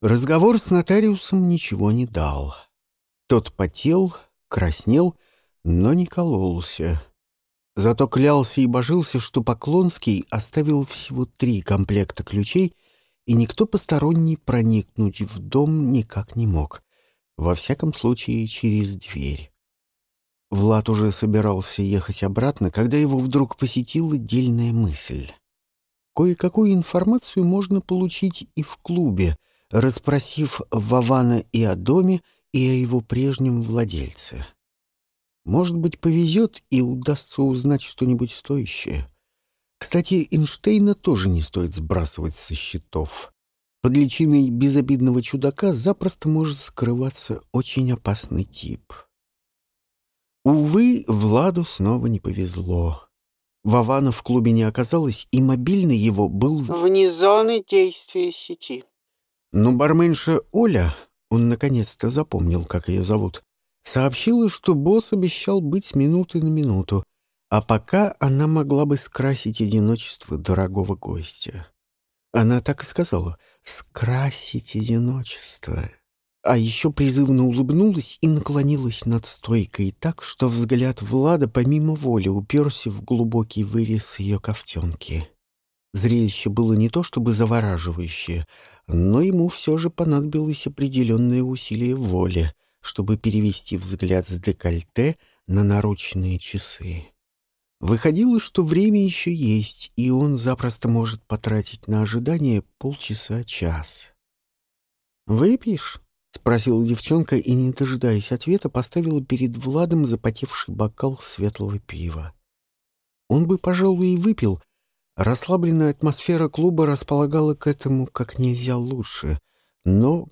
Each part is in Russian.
Разговор с нотариусом ничего не дал. Тот потел, краснел, но не кололся. Зато клялся и божился, что Поклонский оставил всего три комплекта ключей, и никто посторонний проникнуть в дом никак не мог. Во всяком случае, через дверь. Влад уже собирался ехать обратно, когда его вдруг посетила дельная мысль. Кое-какую информацию можно получить и в клубе — расспросив Вавана и о доме, и о его прежнем владельце. Может быть, повезет и удастся узнать что-нибудь стоящее. Кстати, Эйнштейна тоже не стоит сбрасывать со счетов. Под личиной безобидного чудака запросто может скрываться очень опасный тип. Увы, Владу снова не повезло. Вавана в клубе не оказалось, и мобильный его был вне зоны действия сети. Но барменша Оля, он наконец-то запомнил, как ее зовут, сообщила, что босс обещал быть минуты на минуту, а пока она могла бы скрасить одиночество дорогого гостя. Она так и сказала «скрасить одиночество». А еще призывно улыбнулась и наклонилась над стойкой так, что взгляд Влада помимо воли уперся в глубокий вырез ее ковтенки. Зрелище было не то чтобы завораживающее, но ему все же понадобилось определенное усилие воли, чтобы перевести взгляд с декольте на наручные часы. Выходило, что время еще есть, и он запросто может потратить на ожидание полчаса-час. «Выпьешь?» — спросила девчонка и, не дожидаясь ответа, поставила перед Владом запотевший бокал светлого пива. Он бы, пожалуй, и выпил, Расслабленная атмосфера клуба располагала к этому как нельзя лучше, но...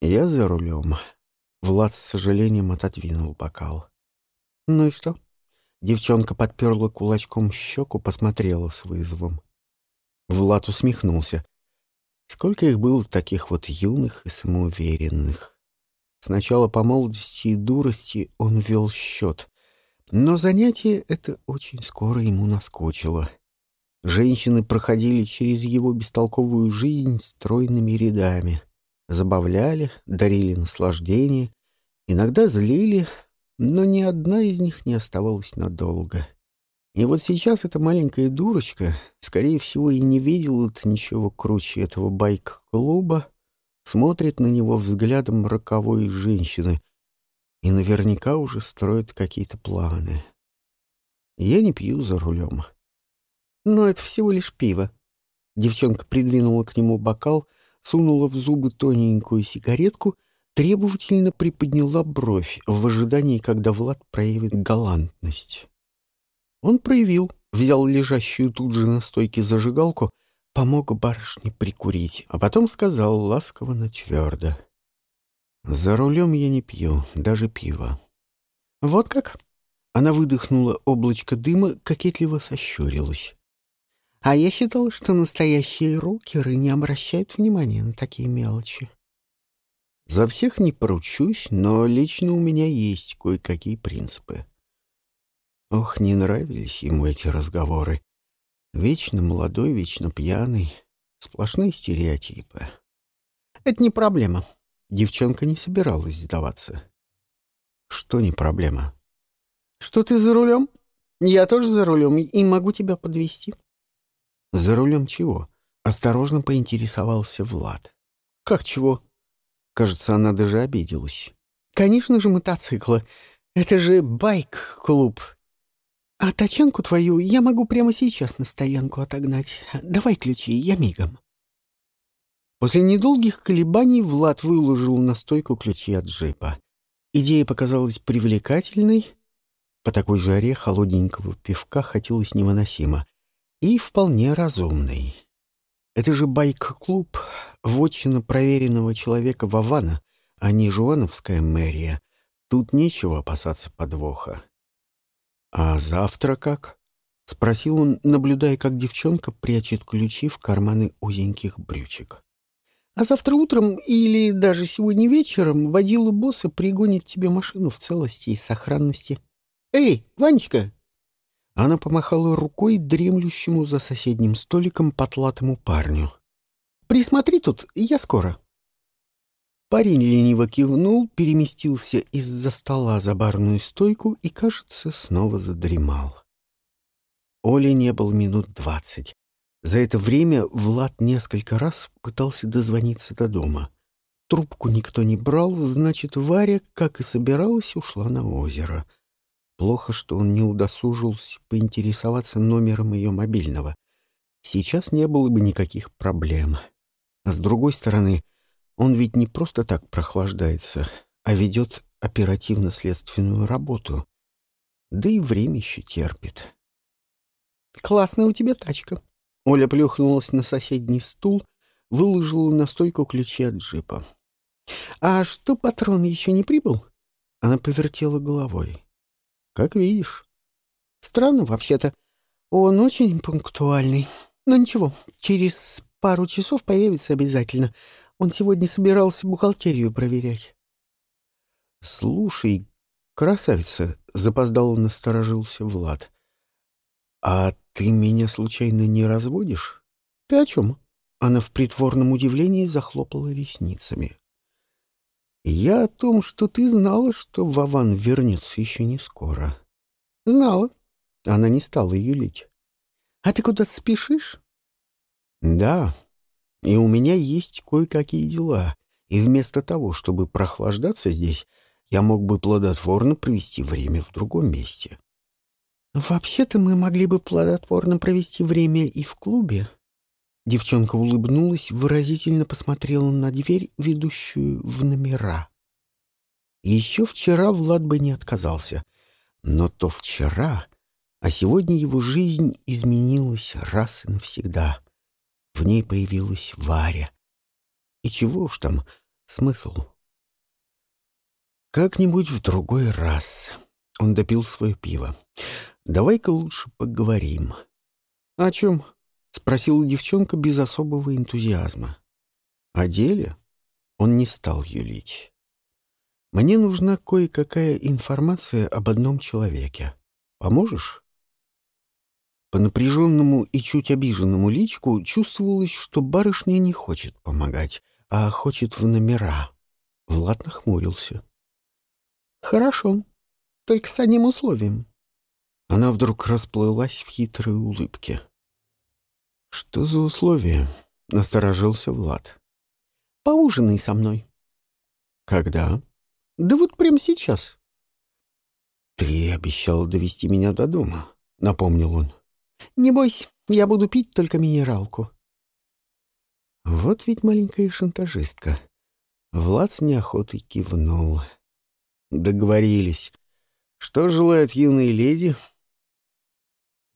Я за рулем. Влад с сожалением отодвинул бокал. «Ну и что?» Девчонка подперла кулачком щеку, посмотрела с вызовом. Влад усмехнулся. Сколько их было таких вот юных и самоуверенных. Сначала по молодости и дурости он вел счет, но занятие это очень скоро ему наскучило. Женщины проходили через его бестолковую жизнь стройными рядами. Забавляли, дарили наслаждение, иногда злили, но ни одна из них не оставалась надолго. И вот сейчас эта маленькая дурочка, скорее всего, и не видела-то ничего круче этого байк-клуба, смотрит на него взглядом роковой женщины и наверняка уже строит какие-то планы. Я не пью за рулем. Но это всего лишь пиво. Девчонка придвинула к нему бокал, сунула в зубы тоненькую сигаретку, требовательно приподняла бровь в ожидании, когда Влад проявит галантность. Он проявил, взял лежащую тут же на стойке зажигалку, помог барышне прикурить, а потом сказал ласково, но твердо. «За рулем я не пью, даже пиво». «Вот как?» Она выдохнула облачко дыма, кокетливо сощурилась. А я считал, что настоящие рокеры не обращают внимания на такие мелочи. За всех не поручусь, но лично у меня есть кое-какие принципы. Ох, не нравились ему эти разговоры. Вечно молодой, вечно пьяный. Сплошные стереотипы. Это не проблема. Девчонка не собиралась сдаваться. Что не проблема? Что ты за рулем? Я тоже за рулем и могу тебя подвести. «За рулем чего?» — осторожно поинтересовался Влад. «Как чего?» Кажется, она даже обиделась. «Конечно же мотоцикла. Это же байк-клуб. А тачанку твою я могу прямо сейчас на стоянку отогнать. Давай ключи, я мигом». После недолгих колебаний Влад выложил на стойку ключи от джипа. Идея показалась привлекательной. По такой жаре холодненького пивка хотелось невыносимо — и вполне разумный. Это же байк-клуб, вотчина проверенного человека Вавана, а не жуановская мэрия. Тут нечего опасаться подвоха. «А завтра как?» — спросил он, наблюдая, как девчонка прячет ключи в карманы узеньких брючек. «А завтра утром или даже сегодня вечером водила босса пригонит тебе машину в целости и сохранности. Эй, Ванечка, она помахала рукой дремлющему за соседним столиком потлатому парню. Присмотри тут, я скоро». Парень лениво кивнул, переместился из-за стола за барную стойку и, кажется, снова задремал. Оли не был минут двадцать. За это время Влад несколько раз пытался дозвониться до дома. Трубку никто не брал, значит, Варя, как и собиралась, ушла на озеро. Плохо, что он не удосужился поинтересоваться номером ее мобильного. Сейчас не было бы никаких проблем. А с другой стороны, он ведь не просто так прохлаждается, а ведет оперативно-следственную работу. Да и время еще терпит. «Классная у тебя тачка». Оля плюхнулась на соседний стул, выложила на стойку ключи от джипа. «А что, патрон еще не прибыл?» Она повертела головой. «Как видишь». «Странно, вообще-то. Он очень пунктуальный. Но ничего, через пару часов появится обязательно. Он сегодня собирался бухгалтерию проверять. — Слушай, красавица, — запоздало насторожился Влад. — А ты меня случайно не разводишь? — Ты о чем? Она в притворном удивлении захлопала ресницами. — Я о том, что ты знала, что Вован вернется еще не скоро. — Знала. Она не стала юлить. — А ты куда-то спешишь? — Да, и у меня есть кое-какие дела, и вместо того, чтобы прохлаждаться здесь, я мог бы плодотворно провести время в другом месте. «Вообще-то мы могли бы плодотворно провести время и в клубе». Девчонка улыбнулась, выразительно посмотрела на дверь, ведущую в номера. Еще вчера Влад бы не отказался, но то вчера, а сегодня его жизнь изменилась раз и навсегда. В ней появилась Варя. И чего уж там, смысл? Как-нибудь в другой раз. Он допил свое пиво. Давай-ка лучше поговорим. О чем? Спросила девчонка без особого энтузиазма. О деле? Он не стал юлить. Мне нужна кое-какая информация об одном человеке. Поможешь? По напряженному и чуть обиженному личку чувствовалось, что барышня не хочет помогать, а хочет в номера. Влад нахмурился. «Хорошо, только с одним условием». Она вдруг расплылась в хитрой улыбке. «Что за условия?» — насторожился Влад. «Поужинай со мной». «Когда?» «Да вот прямо сейчас». «Ты обещал довести меня до дома», — напомнил он. Не бойся, я буду пить только минералку. Вот ведь маленькая шантажистка. Влад с неохотой кивнул. Договорились. Что желает юной леди?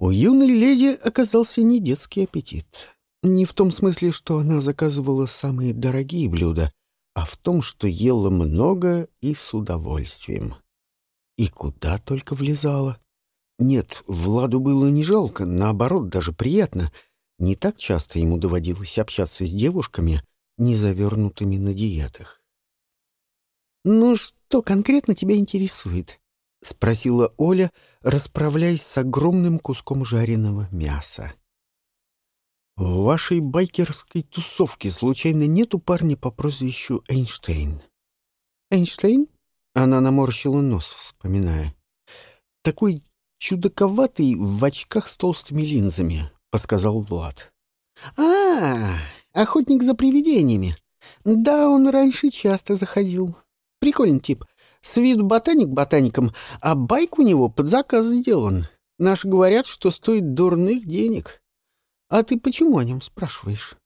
У юной леди оказался не детский аппетит. Не в том смысле, что она заказывала самые дорогие блюда, а в том, что ела много и с удовольствием. И куда только влезала. Нет, Владу было не жалко, наоборот, даже приятно. Не так часто ему доводилось общаться с девушками, не завернутыми на диетах. «Ну, что конкретно тебя интересует?» — спросила Оля, расправляясь с огромным куском жареного мяса. «В вашей байкерской тусовке случайно нету парня по прозвищу Эйнштейн?» «Эйнштейн?» — она наморщила нос, вспоминая. «Такой чудаковатый в очках с толстыми линзами», — подсказал Влад. «А, охотник за привидениями. Да, он раньше часто заходил. Прикольный тип. С виду ботаник ботаником, а байк у него под заказ сделан. Наши говорят, что стоит дурных денег. А ты почему о нем спрашиваешь?»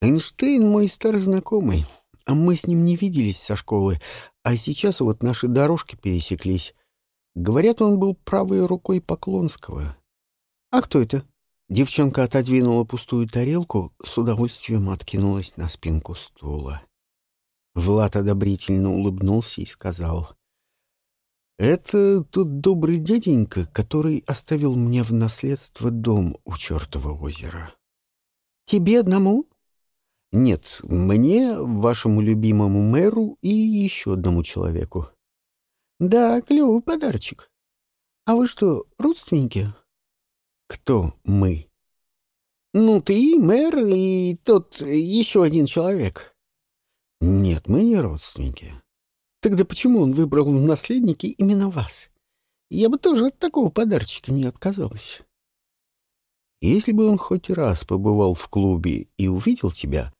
«Эйнштейн мой старый знакомый. А мы с ним не виделись со школы, а сейчас вот наши дорожки пересеклись. Говорят, он был правой рукой Поклонского. «А кто это?» Девчонка отодвинула пустую тарелку, с удовольствием откинулась на спинку стула. Влад одобрительно улыбнулся и сказал. «Это тот добрый дяденька, который оставил мне в наследство дом у чертова озера». «Тебе одному?» «Нет, мне, вашему любимому мэру и еще одному человеку». Да, клевый подарочек. А вы что, родственники? Кто мы? Ну, ты, мэр и тот еще один человек. Нет, мы не родственники. Тогда почему он выбрал в наследники именно вас? Я бы тоже от такого подарочка не отказалась. Если бы он хоть раз побывал в клубе и увидел тебя,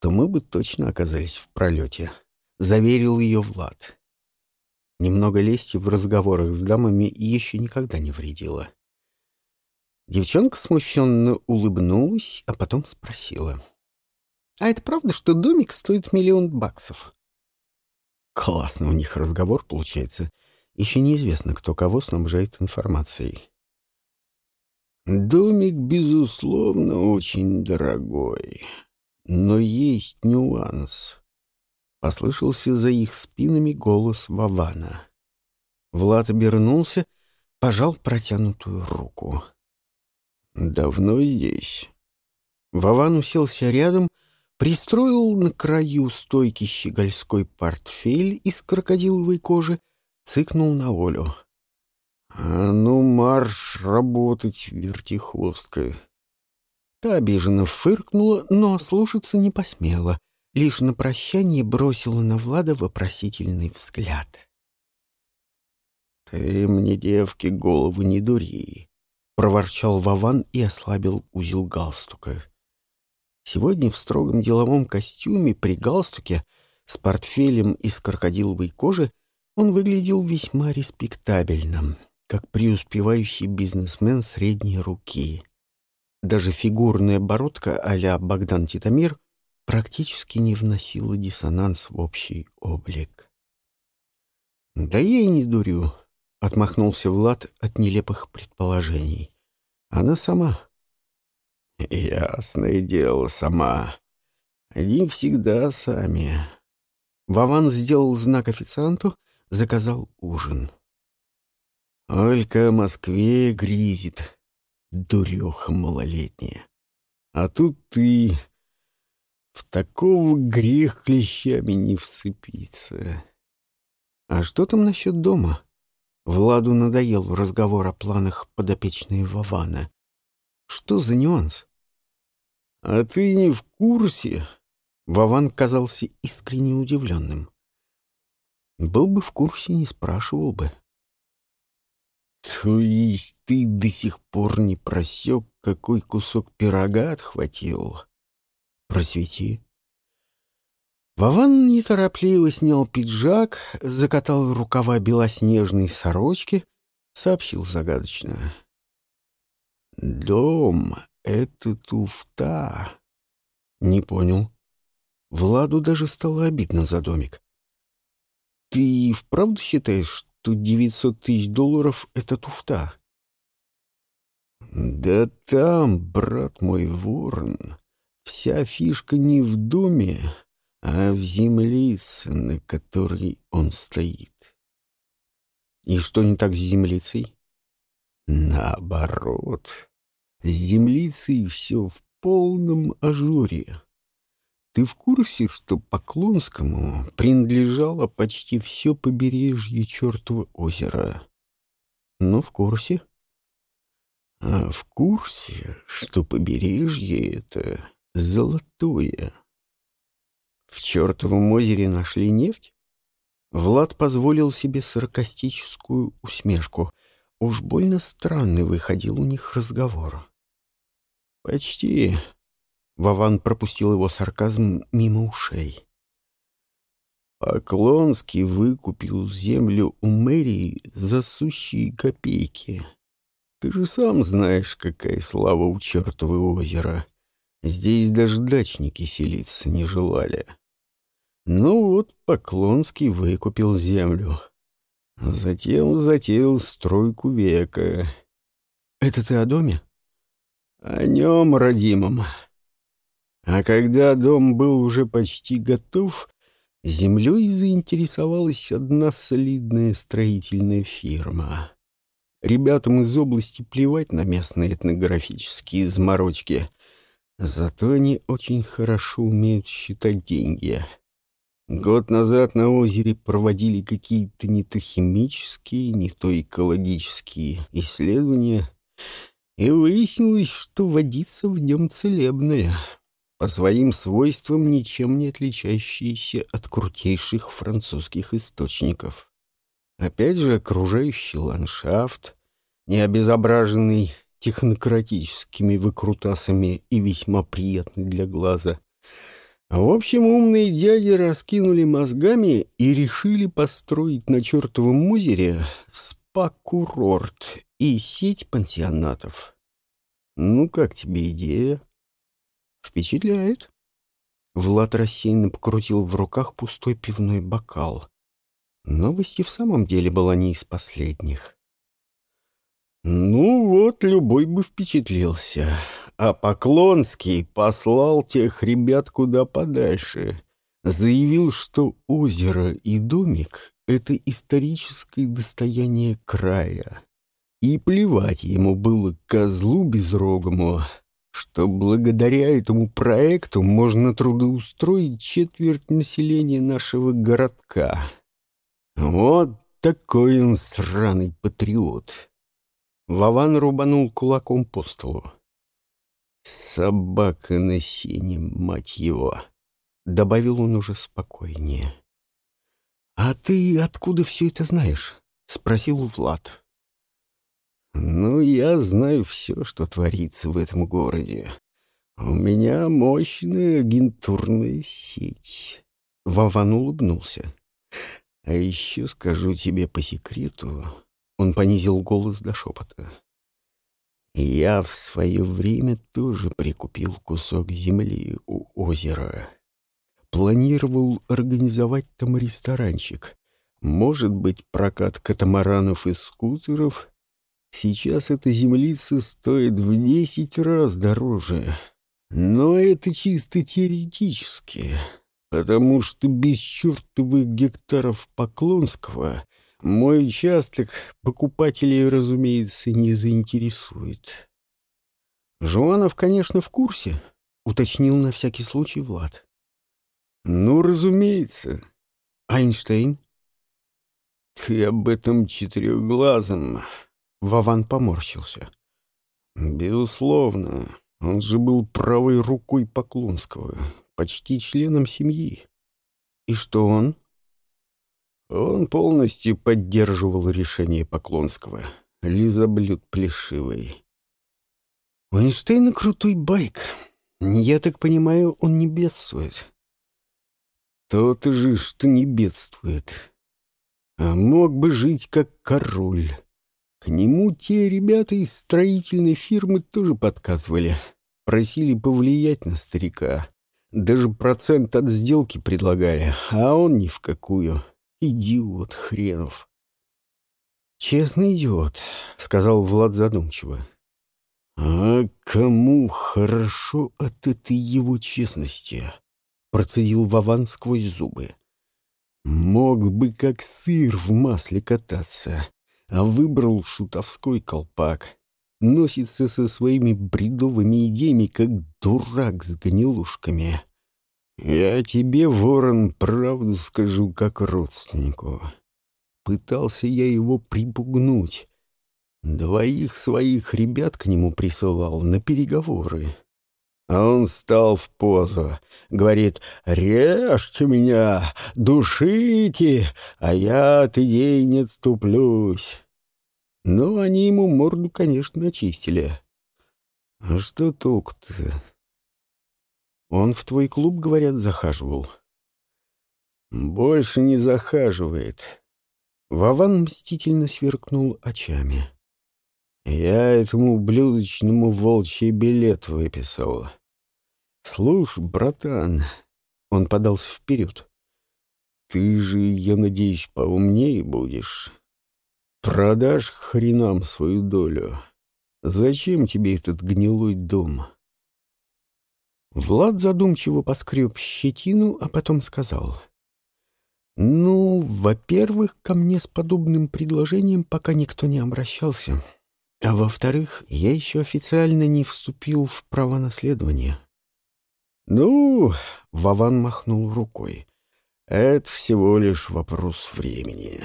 то мы бы точно оказались в пролете. Заверил ее Влад. Немного лести в разговорах с дамами еще никогда не вредило. Девчонка смущенно улыбнулась, а потом спросила. «А это правда, что домик стоит миллион баксов?» Классно у них разговор получается. Еще неизвестно, кто кого снабжает информацией. Домик, безусловно, очень дорогой. Но есть нюанс. Послышался за их спинами голос Вавана. Влад обернулся, пожал протянутую руку. «Давно здесь?» Вован уселся рядом, пристроил на краю стойки щегольской портфель из крокодиловой кожи, цыкнул на Олю. «А ну, марш работать, вертихвостка!» Та обиженно фыркнула, но слушаться не посмела, лишь на прощание бросила на Влада вопросительный взгляд. «Ты мне, девки, голову не дури!» проворчал Вован и ослабил узел галстука. Сегодня в строгом деловом костюме при галстуке с портфелем из крокодиловой кожи он выглядел весьма респектабельным, как преуспевающий бизнесмен средней руки. Даже фигурная бородка а-ля Богдан Титамир практически не вносила диссонанс в общий облик. «Да я и не дурю», — отмахнулся Влад от нелепых предположений. «Она сама». «Ясное дело, сама. Они всегда сами». Вован сделал знак официанту, заказал ужин. «Олька о Москве гризит, дуреха малолетняя. А тут ты... В такого грех клещами не вцепиться. А что там насчет дома?» Владу надоел разговор о планах подопечной Вована. Что за нюанс? «А ты не в курсе?» Вован казался искренне удивленным. «Был бы в курсе, не спрашивал бы». «То есть ты до сих пор не просек, какой кусок пирога отхватил?» «Просвети». Вован неторопливо снял пиджак, закатал рукава белоснежной сорочки, сообщил загадочно. «Дом — это туфта». «Не понял». Владу даже стало обидно за домик. «Ты вправду считаешь, что девятьсот тысяч долларов — это туфта?» «Да там, брат мой ворон, вся фишка не в доме, а в землице, на которой он стоит. И что не так с землицей? Наоборот. С землицей все в полном ажуре. Ты в курсе, что Поклонскому принадлежало почти все побережье чертова озера? Ну, в курсе. А в курсе, что побережье это золотое. В чертовом озере нашли нефть? Влад позволил себе саркастическую усмешку. Уж больно странный выходил у них разговор. «Почти». Вован пропустил его сарказм мимо ушей. Поклонский выкупил землю у мэрии за сущие копейки. Ты же сам знаешь, какая слава у чертового озера. Здесь даже дачники селиться не желали. Ну вот Поклонский выкупил землю. Затем затеял стройку века. Это ты о доме? О нем, родимом. А когда дом был уже почти готов, землей заинтересовалась одна солидная строительная фирма. Ребятам из области плевать на местные этнографические заморочки — Зато они очень хорошо умеют считать деньги. Год назад на озере проводили какие-то не то химические, не то экологические исследования, И выяснилось, что водица в нем целебная, по своим свойствам ничем не отличающаяся от крутейших французских источников. Опять же, окружающий ландшафт, не обезображенный технократическими выкрутасами и весьма приятный для глаза. В общем, умные дяди раскинули мозгами и решили построить на чертовом озере спа-курорт и сеть пансионатов. Ну, как тебе идея? Впечатляет? Влад рассеянно покрутил в руках пустой пивной бокал. Новость и в самом деле была не из последних. Ну вот, любой бы впечатлился. А Поклонский послал тех ребят куда подальше. Заявил, что озеро и домик — это историческое достояние края. И плевать ему было козлу безрогому, что благодаря этому проекту можно трудоустроить четверть населения нашего городка. Вот такой он сраный патриот. Вован рубанул кулаком по столу. «Собака на сене, мать его!» — добавил он уже спокойнее. «А ты откуда все это знаешь?» — спросил Влад. «Ну, я знаю все, что творится в этом городе. У меня мощная агентурная сеть». Вован улыбнулся. «А еще скажу тебе по секрету, он понизил голос до шепота. «Я в свое время тоже прикупил кусок земли у озера. Планировал организовать там ресторанчик. Может быть, прокат катамаранов и скутеров. Сейчас эта землица стоит в десять раз дороже. Но это чисто теоретически, потому что без чертовых гектаров Поклонского — мой участок покупателей, разумеется, не заинтересует. Жуанов, конечно, в курсе, уточнил на всякий случай Влад. Ну, разумеется. Айнштейн? Ты об этом четырехглазом. Вован поморщился. Безусловно, он же был правой рукой Поклонского, почти членом семьи. И что он? Он полностью поддерживал решение Поклонского. Лизоблюд плешивый. У Эйнштейна крутой байк. Я так понимаю, он не бедствует. То-то же, что не бедствует. А мог бы жить как король. К нему те ребята из строительной фирмы тоже подкатывали. Просили повлиять на старика. Даже процент от сделки предлагали, а он ни в какую. Идиот хренов. «Честный идиот», — сказал Влад задумчиво. «А кому хорошо от этой его честности?» — процедил Вован сквозь зубы. «Мог бы как сыр в масле кататься, а выбрал шутовской колпак. Носится со своими бредовыми идеями, как дурак с гнилушками. Я тебе, ворон, правду скажу как родственнику. Пытался я его припугнуть. Двоих своих ребят к нему присылал на переговоры. А он стал в позу, говорит, «Режьте меня, душите, а я от идей не отступлюсь». Ну, они ему морду, конечно, очистили. А что толку-то? Он в твой клуб, говорят, захаживал. Больше не захаживает. Вован мстительно сверкнул очами. Я этому блюдочному волчий билет выписал. Слушай, братан, он подался вперед. Ты же, я надеюсь, поумнее будешь. Продашь хренам свою долю. Зачем тебе этот гнилой дом? — Влад задумчиво поскреб щетину, а потом сказал. «Ну, во-первых, ко мне с подобным предложением пока никто не обращался. А во-вторых, я еще официально не вступил в право наследования». «Ну...» — Вован махнул рукой. «Это всего лишь вопрос времени.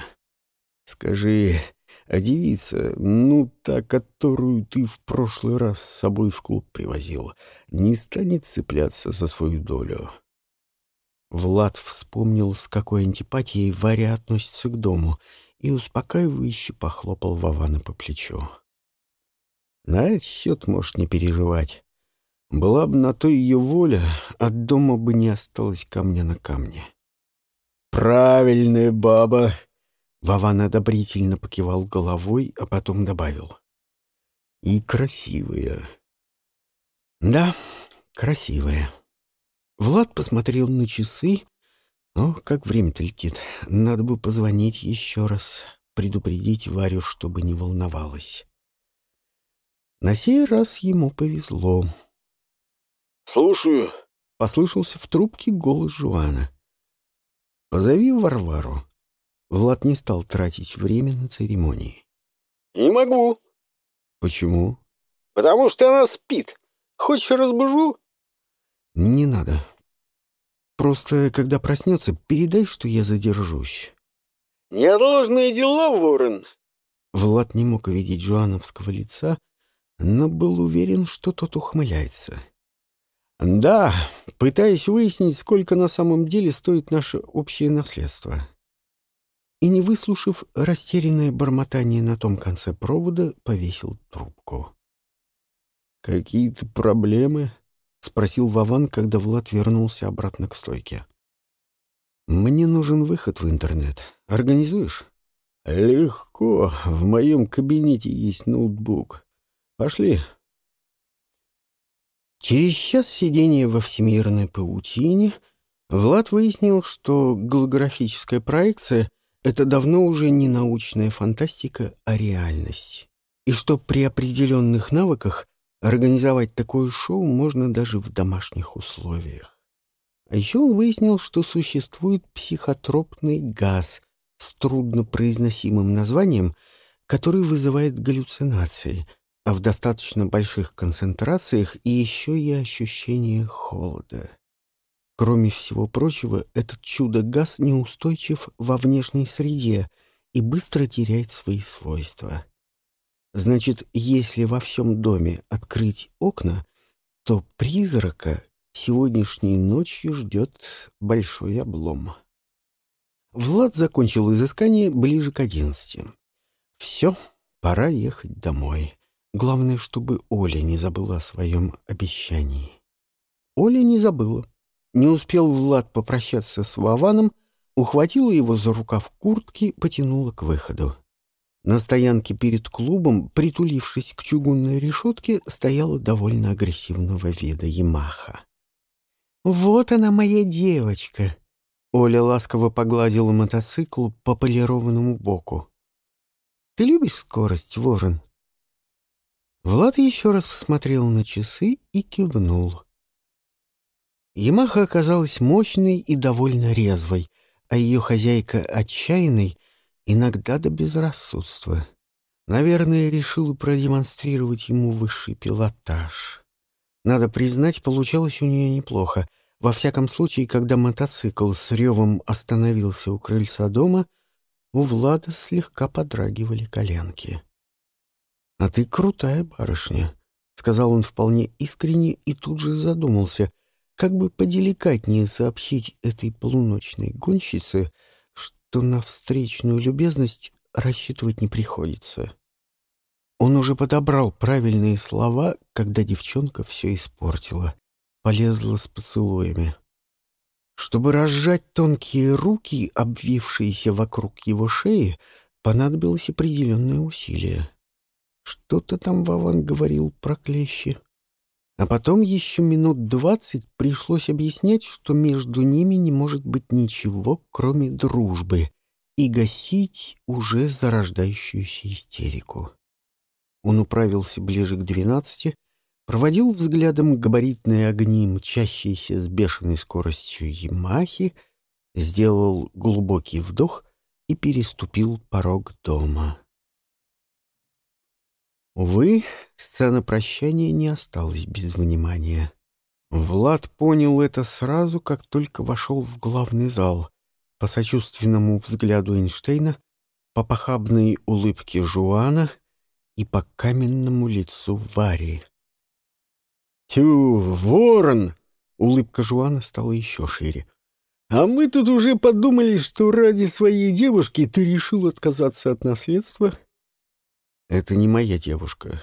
Скажи, А девица, ну, та, которую ты в прошлый раз с собой в клуб привозил, не станет цепляться за свою долю. Влад вспомнил, с какой антипатией Варя относится к дому, и успокаивающе похлопал Вована по плечу. На этот счет можешь не переживать. Была бы на то ее воля, от дома бы не осталось камня на камне. «Правильная баба!» Вован одобрительно покивал головой, а потом добавил. «И красивая». «Да, красивая». Влад посмотрел на часы. Ох, как время-то летит. Надо бы позвонить еще раз, предупредить Варю, чтобы не волновалась. На сей раз ему повезло. «Слушаю», — послышался в трубке голос Жуана. «Позови Варвару». Влад не стал тратить время на церемонии. «Не могу». «Почему?» «Потому что она спит. Хочешь, разбужу?» «Не надо. Просто, когда проснется, передай, что я задержусь». «Неотложные дела, Ворон». Влад не мог видеть Жуановского лица, но был уверен, что тот ухмыляется. «Да, пытаясь выяснить, сколько на самом деле стоит наше общее наследство». И, не выслушав растерянное бормотание на том конце провода, повесил трубку. «Какие-то проблемы?» — спросил Вован, когда Влад вернулся обратно к стойке. «Мне нужен выход в интернет. Организуешь?» «Легко. В моем кабинете есть ноутбук. Пошли». Через час сидения во всемирной паутине Влад выяснил, что голографическая проекция — это давно уже не научная фантастика, а реальность. И что при определенных навыках организовать такое шоу можно даже в домашних условиях. А еще он выяснил, что существует психотропный газ с труднопроизносимым названием, который вызывает галлюцинации — а в достаточно больших концентрациях и еще и ощущение холода. Кроме всего прочего, этот чудо-газ неустойчив во внешней среде и быстро теряет свои свойства. Значит, если во всем доме открыть окна, то призрака сегодняшней ночью ждет большой облом. Влад закончил изыскание ближе к одиннадцати. Все, пора ехать домой. Главное, чтобы Оля не забыла о своем обещании. Оля не забыла. Не успел Влад попрощаться с Вованом, ухватила его за рукав куртки, потянула к выходу. На стоянке перед клубом, притулившись к чугунной решетке, стояла довольно агрессивного вида Ямаха. «Вот она, моя девочка!» Оля ласково погладила мотоцикл по полированному боку. «Ты любишь скорость, Ворон?» Влад еще раз посмотрел на часы и кивнул. Ямаха оказалась мощной и довольно резвой, а ее хозяйка отчаянной, иногда до безрассудства. Наверное, решила продемонстрировать ему высший пилотаж. Надо признать, получалось у нее неплохо. Во всяком случае, когда мотоцикл с ревом остановился у крыльца дома, у Влада слегка подрагивали коленки. «А ты крутая барышня», — сказал он вполне искренне и тут же задумался, как бы поделикатнее сообщить этой полуночной гонщице, что на встречную любезность рассчитывать не приходится. Он уже подобрал правильные слова, когда девчонка все испортила, полезла с поцелуями. Чтобы разжать тонкие руки, обвившиеся вокруг его шеи, понадобилось определенное усилие. Что-то там Вован говорил про клещи. А потом еще минут двадцать пришлось объяснять, что между ними не может быть ничего, кроме дружбы, и гасить уже зарождающуюся истерику. Он управился ближе к двенадцати, проводил взглядом габаритные огни, мчащиеся с бешеной скоростью Ямахи, сделал глубокий вдох и переступил порог дома. Увы, сцена прощания не осталась без внимания. Влад понял это сразу, как только вошел в главный зал. По сочувственному взгляду Эйнштейна по похабной улыбке Жуана и по каменному лицу Вари. «Тю, ворон!» — улыбка Жуана стала еще шире. «А мы тут уже подумали, что ради своей девушки ты решил отказаться от наследства?» «Это не моя девушка».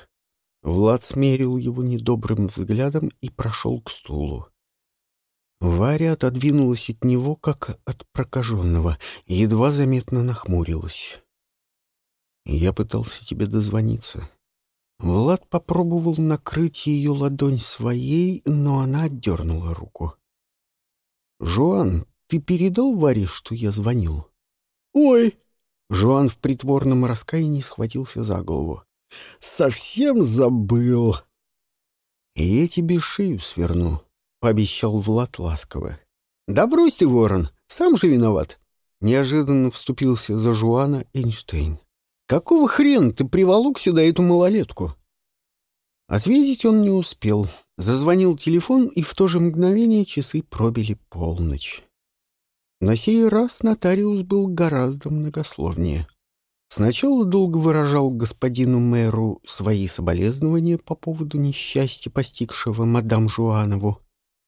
Влад смерил его недобрым взглядом и прошел к стулу. Варя отодвинулась от него, как от прокаженного, и едва заметно нахмурилась. «Я пытался тебе дозвониться». Влад попробовал накрыть ее ладонь своей, но она отдернула руку. «Жуан, ты передал Варе, что я звонил?» «Ой!» Жуан в притворном раскаянии схватился за голову. «Совсем забыл!» «И я тебе шею сверну», — пообещал Влад ласково. «Да брось ты, ворон, сам же виноват!» Неожиданно вступился за Жуана Эйнштейн. «Какого хрена ты приволок сюда эту малолетку?» Ответить он не успел. Зазвонил телефон, и в то же мгновение часы пробили полночь. На сей раз нотариус был гораздо многословнее. Сначала долго выражал господину мэру свои соболезнования по поводу несчастья, постигшего мадам Жуанову,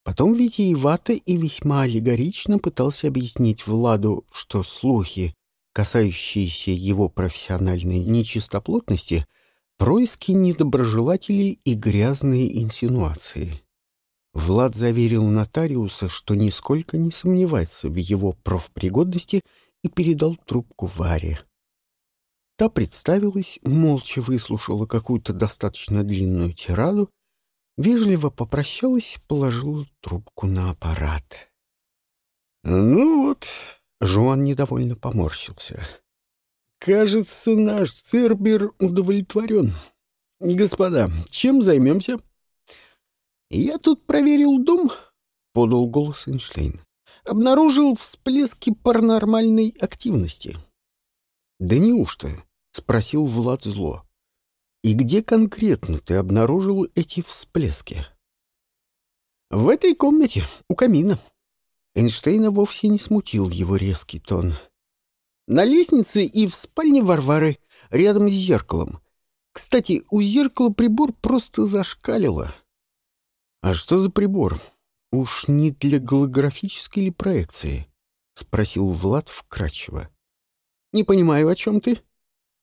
Потом витиевато и весьма аллегорично пытался объяснить Владу, что слухи, касающиеся его профессиональной нечистоплотности, происки недоброжелателей и грязные инсинуации. Влад заверил нотариуса, что нисколько не сомневается в его профпригодности и передал трубку Варе. Та представилась, молча выслушала какую-то достаточно длинную тираду вежливо попрощалась, положила трубку на аппарат. «Ну вот», — Жуан недовольно поморщился. «Кажется, наш Цербер удовлетворен. Господа, чем займемся?» «Я тут проверил дом», — подал голос Эйнштейн. «Обнаружил всплески паранормальной активности». «Да неужто?» — спросил Влад зло. И где конкретно ты обнаружил эти всплески? В этой комнате, у камина. Эйнштейна вовсе не смутил его резкий тон. На лестнице и в спальне Варвары, рядом с зеркалом. Кстати, у зеркала прибор просто зашкалило. А что за прибор? Уж не для голографической ли проекции? Спросил Влад вкратчиво. Не понимаю, о чем ты?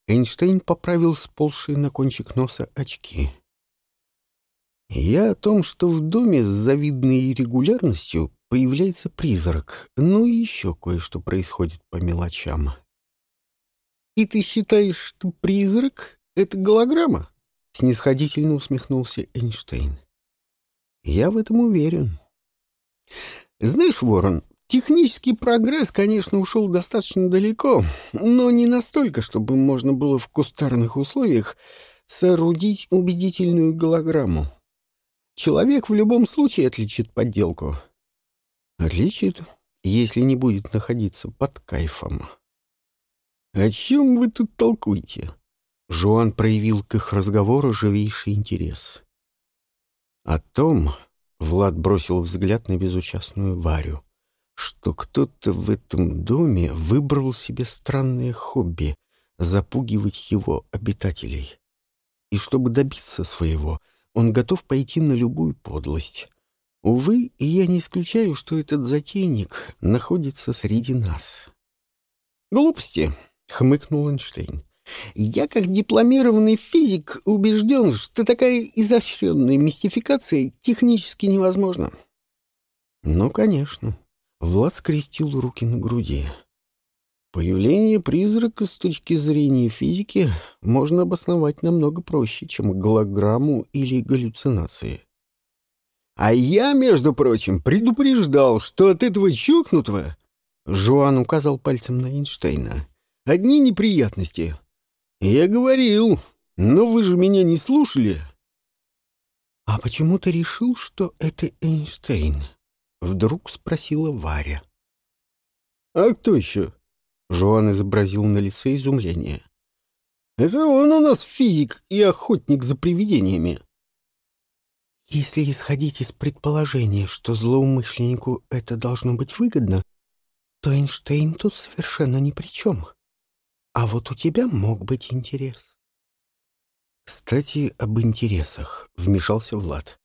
Эйнштейн поправил сползшие на кончик носа очки. «Я о том, что в доме с завидной регулярностью появляется призрак, ну и еще кое-что происходит по мелочам». «И ты считаешь, что призрак — это голограмма?» — снисходительно усмехнулся Эйнштейн. «Я в этом уверен». «Знаешь, Ворон, Технический прогресс, конечно, ушел достаточно далеко, но не настолько, чтобы можно было в кустарных условиях соорудить убедительную голограмму. Человек в любом случае отличит подделку. Отличит, если не будет находиться под кайфом. «О чем вы тут толкуете?» Жуан проявил к их разговору живейший интерес. О том Влад бросил взгляд на безучастную Варю — что кто-то в этом доме выбрал себе странное хобби — запугивать его обитателей. И чтобы добиться своего, он готов пойти на любую подлость. Увы, я не исключаю, что этот затейник находится среди нас. «Глупости», — хмыкнул Эйнштейн. «Я, как дипломированный физик, убежден, что такая изощренная мистификация технически невозможна». «Ну, конечно», Влад скрестил руки на груди. Появление призрака с точки зрения физики можно обосновать намного проще, чем голограмму или галлюцинации. «А я, между прочим, предупреждал, что от этого чокнутого...» Жуан указал пальцем на Эйнштейна. «Одни неприятности. Я говорил, но вы же меня не слушали». «А почему ты решил, что это Эйнштейн?» — вдруг спросила Варя. «А кто еще?» — Жоан изобразил на лице изумление. «Это он у нас физик и охотник за привидениями». «Если исходить из предположения, что злоумышленнику это должно быть выгодно, то Эйнштейн тут совершенно ни при чем. А вот у тебя мог быть интерес. Кстати, об интересах, вмешался Влад.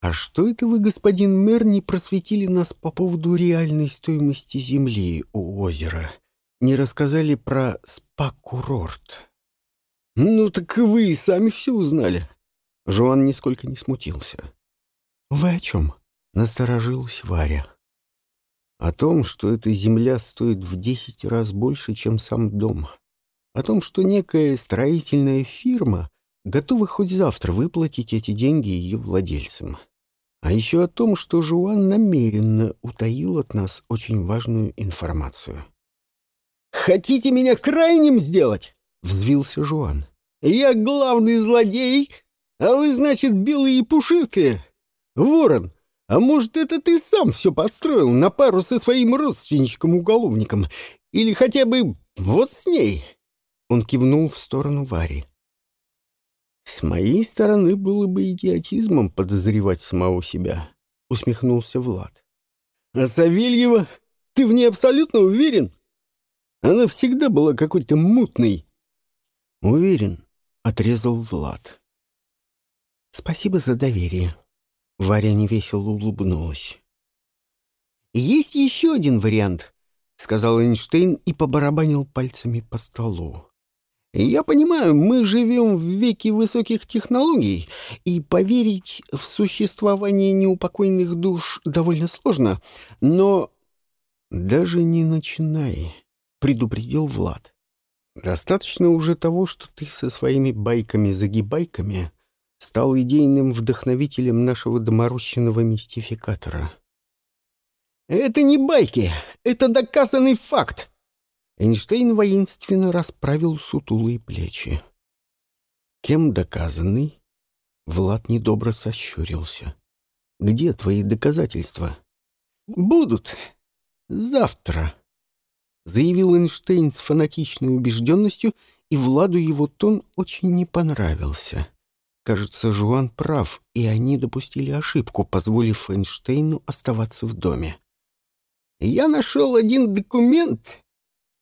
А что это вы, господин мэр, не просветили нас по поводу реальной стоимости земли у озера? Не рассказали про спа-курорт? Ну так вы и сами все узнали. Жуан нисколько не смутился. Вы о чем? Насторожилась Варя. О том, что эта земля стоит в десять раз больше, чем сам дом. О том, что некая строительная фирма готова хоть завтра выплатить эти деньги ее владельцам. А еще о том, что Жуан намеренно утаил от нас очень важную информацию. «Хотите меня крайним сделать?» — взвился Жуан. «Я главный злодей, а вы, значит, белые и пушистые. Ворон, а может, это ты сам все подстроил на пару со своим родственничком-уголовником? Или хотя бы вот с ней?» Он кивнул в сторону Вари. «С моей стороны было бы идиотизмом подозревать самого себя», — усмехнулся Влад. «А Савельева? Ты в ней абсолютно уверен? Она всегда была какой-то мутной». «Уверен», — отрезал Влад. «Спасибо за доверие». Варя невесело улыбнулась. «Есть еще один вариант», — сказал Эйнштейн и побарабанил пальцами по столу. Я понимаю, мы живем в веке высоких технологий, и поверить в существование неупокойных душ довольно сложно, но... «Даже не начинай», — предупредил Влад. «Достаточно уже того, что ты со своими байками-загибайками стал идейным вдохновителем нашего доморощенного мистификатора». «Это не байки, это доказанный факт», Эйнштейн воинственно расправил сутулые плечи. «Кем доказанный?» Влад недобро сощурился. «Где твои доказательства?» «Будут. Завтра», — заявил Эйнштейн с фанатичной убежденностью, и Владу его тон очень не понравился. Кажется, Жуан прав, и они допустили ошибку, позволив Эйнштейну оставаться в доме. «Я нашел один документ,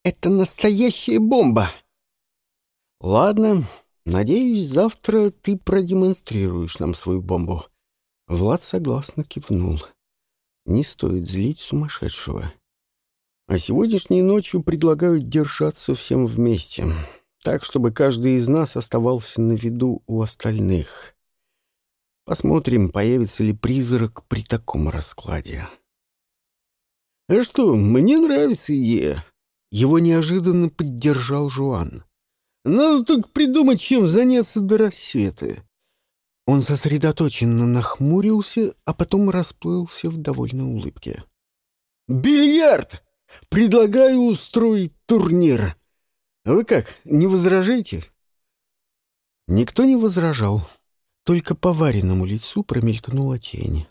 это настоящая бомба!» «Ладно, надеюсь, завтра ты продемонстрируешь нам свою бомбу». Влад согласно кивнул. «Не стоит злить сумасшедшего. А сегодняшней ночью предлагаю держаться всем вместе, так, чтобы каждый из нас оставался на виду у остальных. Посмотрим, появится ли призрак при таком раскладе». «А что, мне нравится идея», его неожиданно поддержал Жуан. «Надо только придумать, чем заняться до рассвета». Он сосредоточенно нахмурился, а потом расплылся в довольной улыбке. «Бильярд! Предлагаю устроить турнир. Вы как, не возражаете?» Никто не возражал, только по вареному лицу промелькнула тень.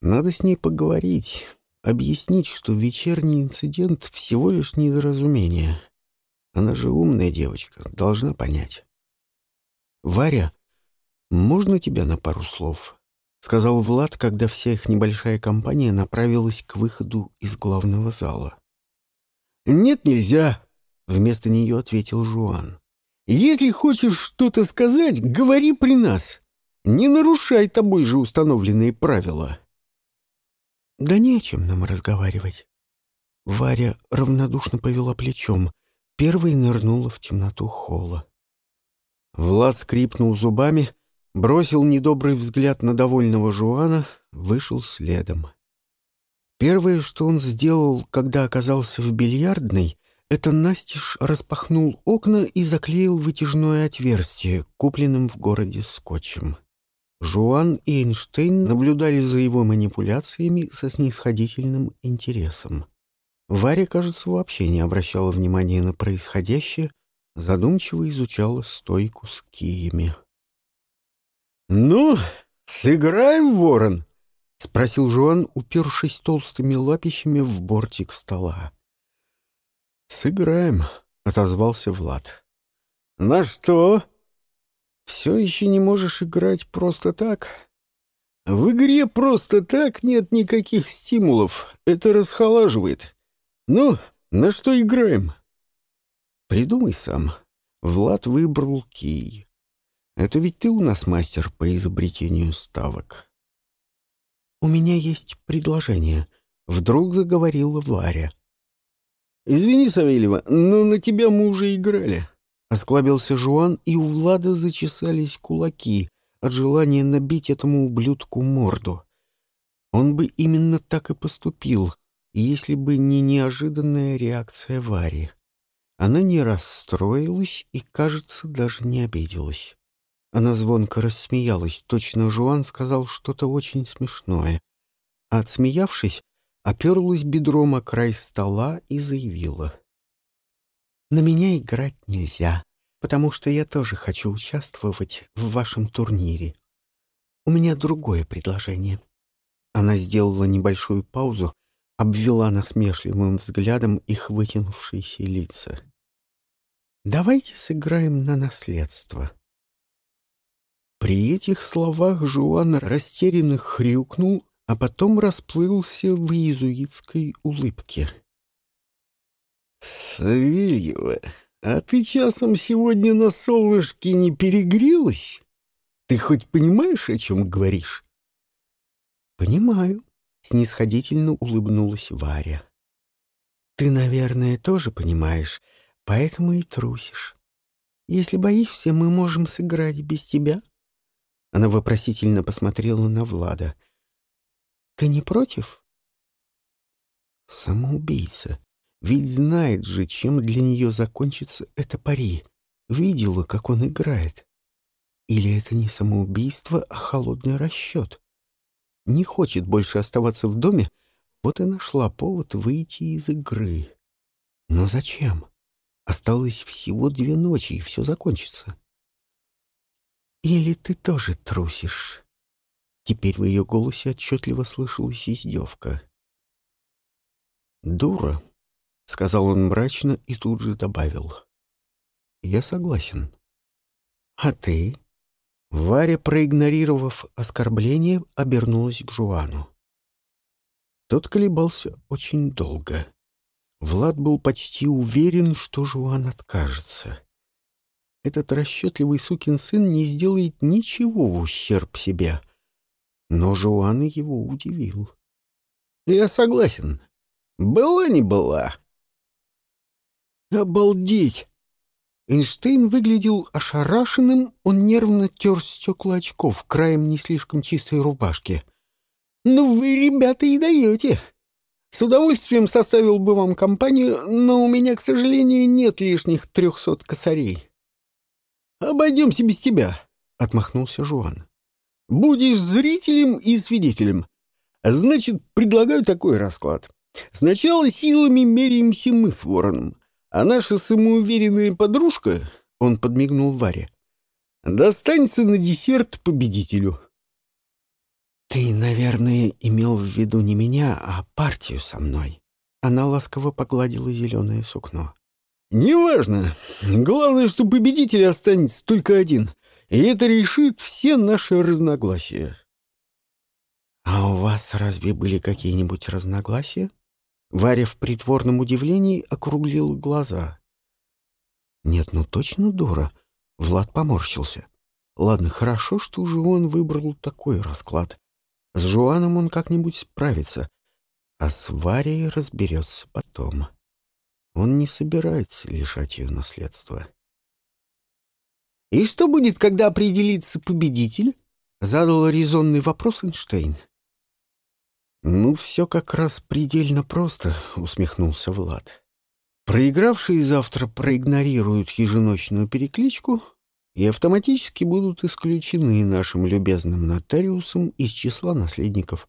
Надо с ней поговорить, объяснить, что вечерний инцидент всего лишь недоразумение. Она же умная девочка, должна понять. «Варя, можно тебя на пару слов?» — сказал Влад, когда вся их небольшая компания направилась к выходу из главного зала. «Нет, нельзя!» — вместо нее ответил Жуан. «Если хочешь что-то сказать, говори при нас. Не нарушай тобой же установленные правила». «Да не о чем нам разговаривать». Варя равнодушно повела плечом, первой нырнула в темноту холла. Влад скрипнул зубами, бросил недобрый взгляд на довольного Жуана, вышел следом. Первое, что он сделал, когда оказался в бильярдной, это настежь распахнул окна и заклеил вытяжное отверстие, купленным в городе скотчем. Жуан и Эйнштейн наблюдали за его манипуляциями со снисходительным интересом. Варя, кажется, вообще не обращала внимания на происходящее, задумчиво изучала стойку с киями. «Ну, сыграем, ворон?» — спросил Жуан, упершись толстыми лапищами в бортик стола. «Сыграем», — отозвался Влад. «На что?» Все еще не можешь играть просто так? В игре просто так нет никаких стимулов. Это расхолаживает. Ну, на что играем? Придумай сам. Влад выбрал кий. Это ведь ты у нас мастер по изобретению ставок. У меня есть предложение. Вдруг заговорила Варя. «Извини, Савельева, но на тебя мы уже играли». Осклабился Жуан, и у Влада зачесались кулаки от желания набить этому ублюдку морду. Он бы именно так и поступил, если бы не неожиданная реакция Вари. Она не расстроилась и, кажется, даже не обиделась. Она звонко рассмеялась, точно Жуан сказал что-то очень смешное. А отсмеявшись, оперлась бедром о край стола и заявила. «На меня играть нельзя, потому что я тоже хочу участвовать в вашем турнире. У меня другое предложение». Она сделала небольшую паузу, обвела насмешливым взглядом их вытянувшиеся лица. «Давайте сыграем на наследство». При этих словах Жуан растерянно хрюкнул а потом расплылся в иезуитской улыбке. «Савельева, а ты часом сегодня на солнышке не перегрелась? Ты хоть понимаешь, о чем говоришь?» «Понимаю», — снисходительно улыбнулась Варя. «Ты, наверное, тоже понимаешь, поэтому и трусишь. Если боишься, мы можем сыграть без тебя». Она вопросительно посмотрела на Влада — ты не против? Самоубийца. Ведь знает же, чем для нее закончится это пари. Видела, как он играет. Или это не самоубийство, а холодный расчет? Не хочет больше оставаться в доме, вот и нашла повод выйти из игры. Но зачем? Осталось всего две ночи, и все закончится. Или ты тоже трусишь? Теперь в ее голосе отчетливо слышалась издевка. «Дура», — сказал он мрачно и тут же добавил. «Я согласен». «А ты?» Варя, проигнорировав оскорбление, обернулась к Жуану. Тот колебался очень долго. Влад был почти уверен, что Жуан откажется. Этот расчетливый сукин сын не сделает ничего в ущерб себе, но Жуан его удивил. «Я согласен. Была не была». «Обалдеть!» Эйнштейн выглядел ошарашенным, он нервно тер стекла очков краем не слишком чистой рубашки. «Ну вы, ребята, и даете. С удовольствием составил бы вам компанию, но у меня, к сожалению, нет лишних трехсот косарей». «Обойдемся без тебя», — отмахнулся Жуан. Будешь зрителем и свидетелем. Значит, предлагаю такой расклад. Сначала силами меряемся мы с Вороном, а наша самоуверенная подружка, он подмигнул Варе, достанется на десерт победителю. Ты, наверное, имел в виду не меня, а партию со мной. Она ласково погладила зеленое сукно. «Неважно. Главное, что победитель останется только один и это решит все наши разногласия. «А у вас разве были какие-нибудь разногласия?» Варя в притворном удивлении округлил глаза. «Нет, ну точно дура». Влад поморщился. «Ладно, хорошо, что же он выбрал такой расклад. С Жуаном он как-нибудь справится, а с Варей разберется потом. Он не собирается лишать ее наследства». «И что будет, когда определится победитель?» — задал резонный вопрос Эйнштейн. «Ну, все как раз предельно просто», — усмехнулся Влад. «Проигравшие завтра проигнорируют еженочную перекличку и автоматически будут исключены нашим любезным нотариусом из числа наследников.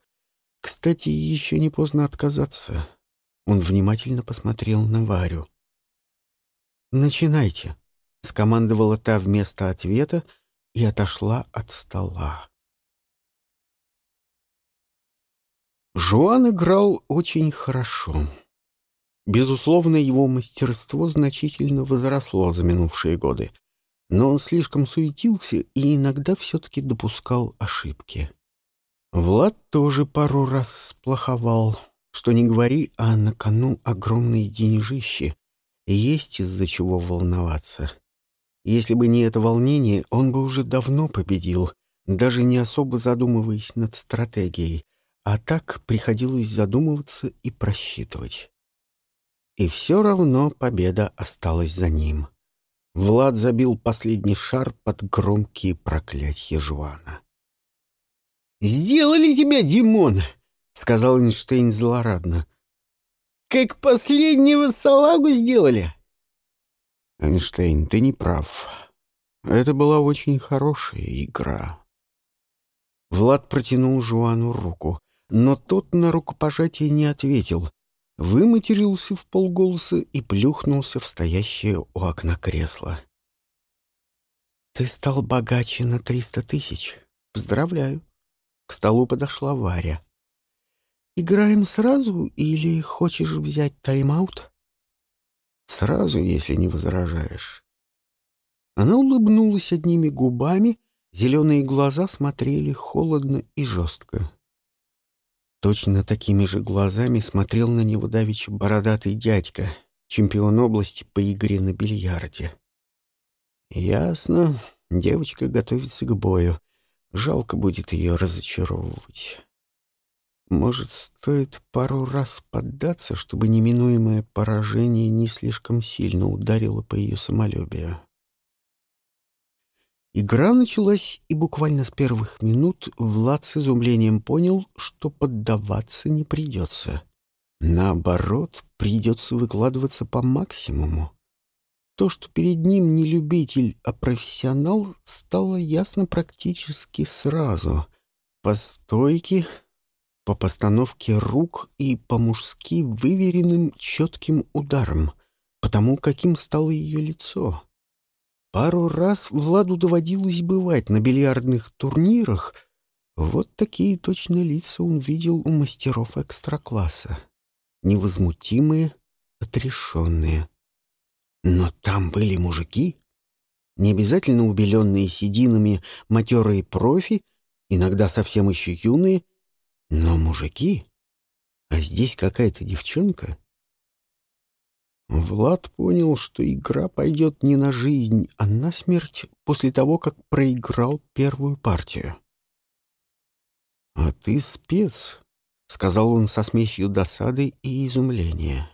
Кстати, еще не поздно отказаться». Он внимательно посмотрел на Варю. «Начинайте», — скомандовала та вместо ответа и отошла от стола. Жуан играл очень хорошо. Безусловно, его мастерство значительно возросло за минувшие годы, но он слишком суетился и иногда все-таки допускал ошибки. Влад тоже пару раз сплоховал, что не говори, а на кону огромные деньжищи, Есть из-за чего волноваться. Если бы не это волнение, он бы уже давно победил, даже не особо задумываясь над стратегией, а так приходилось задумываться и просчитывать. И все равно победа осталась за ним. Влад забил последний шар под громкие проклятия Жвана. «Сделали тебя, Димон!» — сказал Эйнштейн злорадно. «Как последнего салагу сделали!» «Эйнштейн, ты не прав. Это была очень хорошая игра». Влад протянул Жуану руку, но тот на рукопожатие не ответил, выматерился в полголоса и плюхнулся в стоящее у окна кресло. «Ты стал богаче на триста тысяч. Поздравляю». К столу подошла Варя. «Играем сразу или хочешь взять тайм-аут?» «Сразу, если не возражаешь». Она улыбнулась одними губами, зеленые глаза смотрели холодно и жестко. Точно такими же глазами смотрел на него давеча бородатый дядька, чемпион области по игре на бильярде. Ясно, девочка готовится к бою. Жалко будет ее разочаровывать. Может, стоит пару раз поддаться, чтобы неминуемое поражение не слишком сильно ударило по ее самолюбию. Игра началась, и буквально с первых минут Влад с изумлением понял, что поддаваться не придется. Наоборот, придется выкладываться по максимуму. То, что перед ним не любитель, а профессионал, стало ясно практически сразу. По стойке, по постановке рук и по-мужски выверенным четким ударом, потому каким стало ее лицо. Пару раз Владу доводилось бывать на бильярдных турнирах. Вот такие точно лица он видел у мастеров экстракласса. Невозмутимые, отрешенные. Но там были мужики. Не обязательно убеленные сединами матерые профи, иногда совсем еще юные, но мужики. А здесь какая-то девчонка — Влад понял, что игра пойдет не на жизнь, а на смерть после того, как проиграл первую партию. «А ты спец», — сказал он со смесью досады и изумления.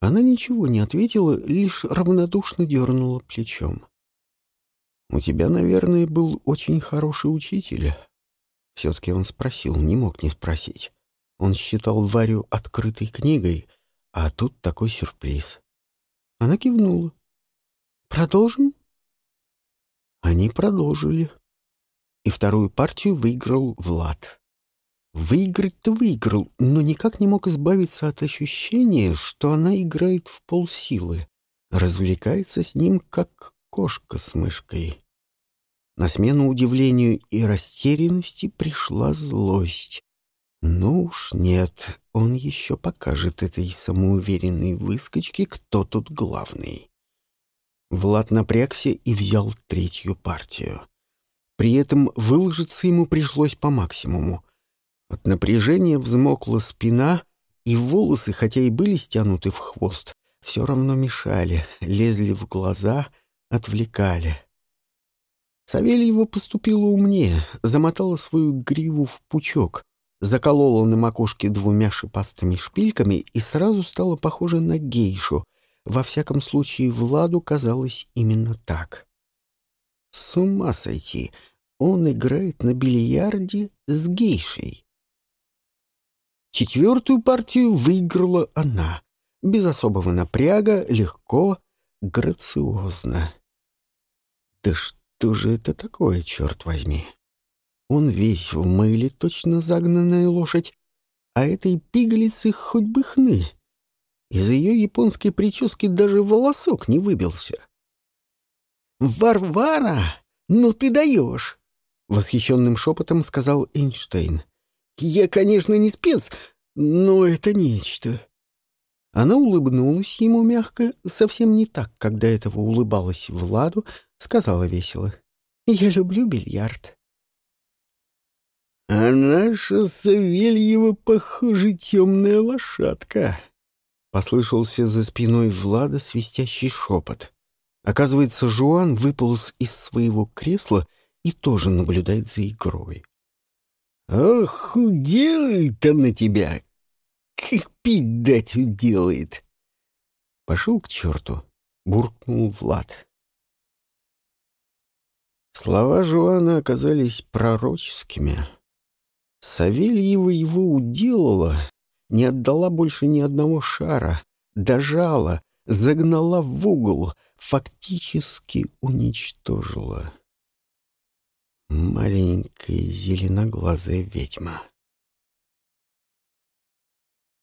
Она ничего не ответила, лишь равнодушно дернула плечом. «У тебя, наверное, был очень хороший учитель». Все-таки он спросил, не мог не спросить. Он считал Варю открытой книгой — а тут такой сюрприз. Она кивнула. «Продолжим?» Они продолжили. И вторую партию выиграл Влад. Выиграть-то выиграл, но никак не мог избавиться от ощущения, что она играет в полсилы, развлекается с ним, как кошка с мышкой. На смену удивлению и растерянности пришла злость. Ну уж нет, он еще покажет этой самоуверенной выскочке, кто тут главный. Влад напрягся и взял третью партию. При этом выложиться ему пришлось по максимуму. От напряжения взмокла спина, и волосы, хотя и были стянуты в хвост, все равно мешали, лезли в глаза, отвлекали. Савельева поступила умнее, замотала свою гриву в пучок, заколола на макушке двумя шипастыми шпильками и сразу стала похожа на гейшу. Во всяком случае, Владу казалось именно так. С ума сойти! Он играет на бильярде с гейшей. Четвертую партию выиграла она. Без особого напряга, легко, грациозно. Да что же это такое, черт возьми? Он весь в мыле, точно загнанная лошадь, а этой пигалицы хоть бы хны. Из ее японской прически даже волосок не выбился. «Варвара, ну ты даешь!» — восхищенным шепотом сказал Эйнштейн. «Я, конечно, не спец, но это нечто». Она улыбнулась ему мягко, совсем не так, когда этого улыбалась Владу, сказала весело. «Я люблю бильярд». А наша Савельева, похоже, темная лошадка. Послышался за спиной Влада свистящий шепот. Оказывается, Жуан выполз из своего кресла и тоже наблюдает за игрой. «Ох, уделает на тебя! Как пить дать уделает!» «Пошел к черту!» — буркнул Влад. Слова Жуана оказались пророческими. Савельева его уделала, не отдала больше ни одного шара, дожала, загнала в угол, фактически уничтожила. Маленькая зеленоглазая ведьма.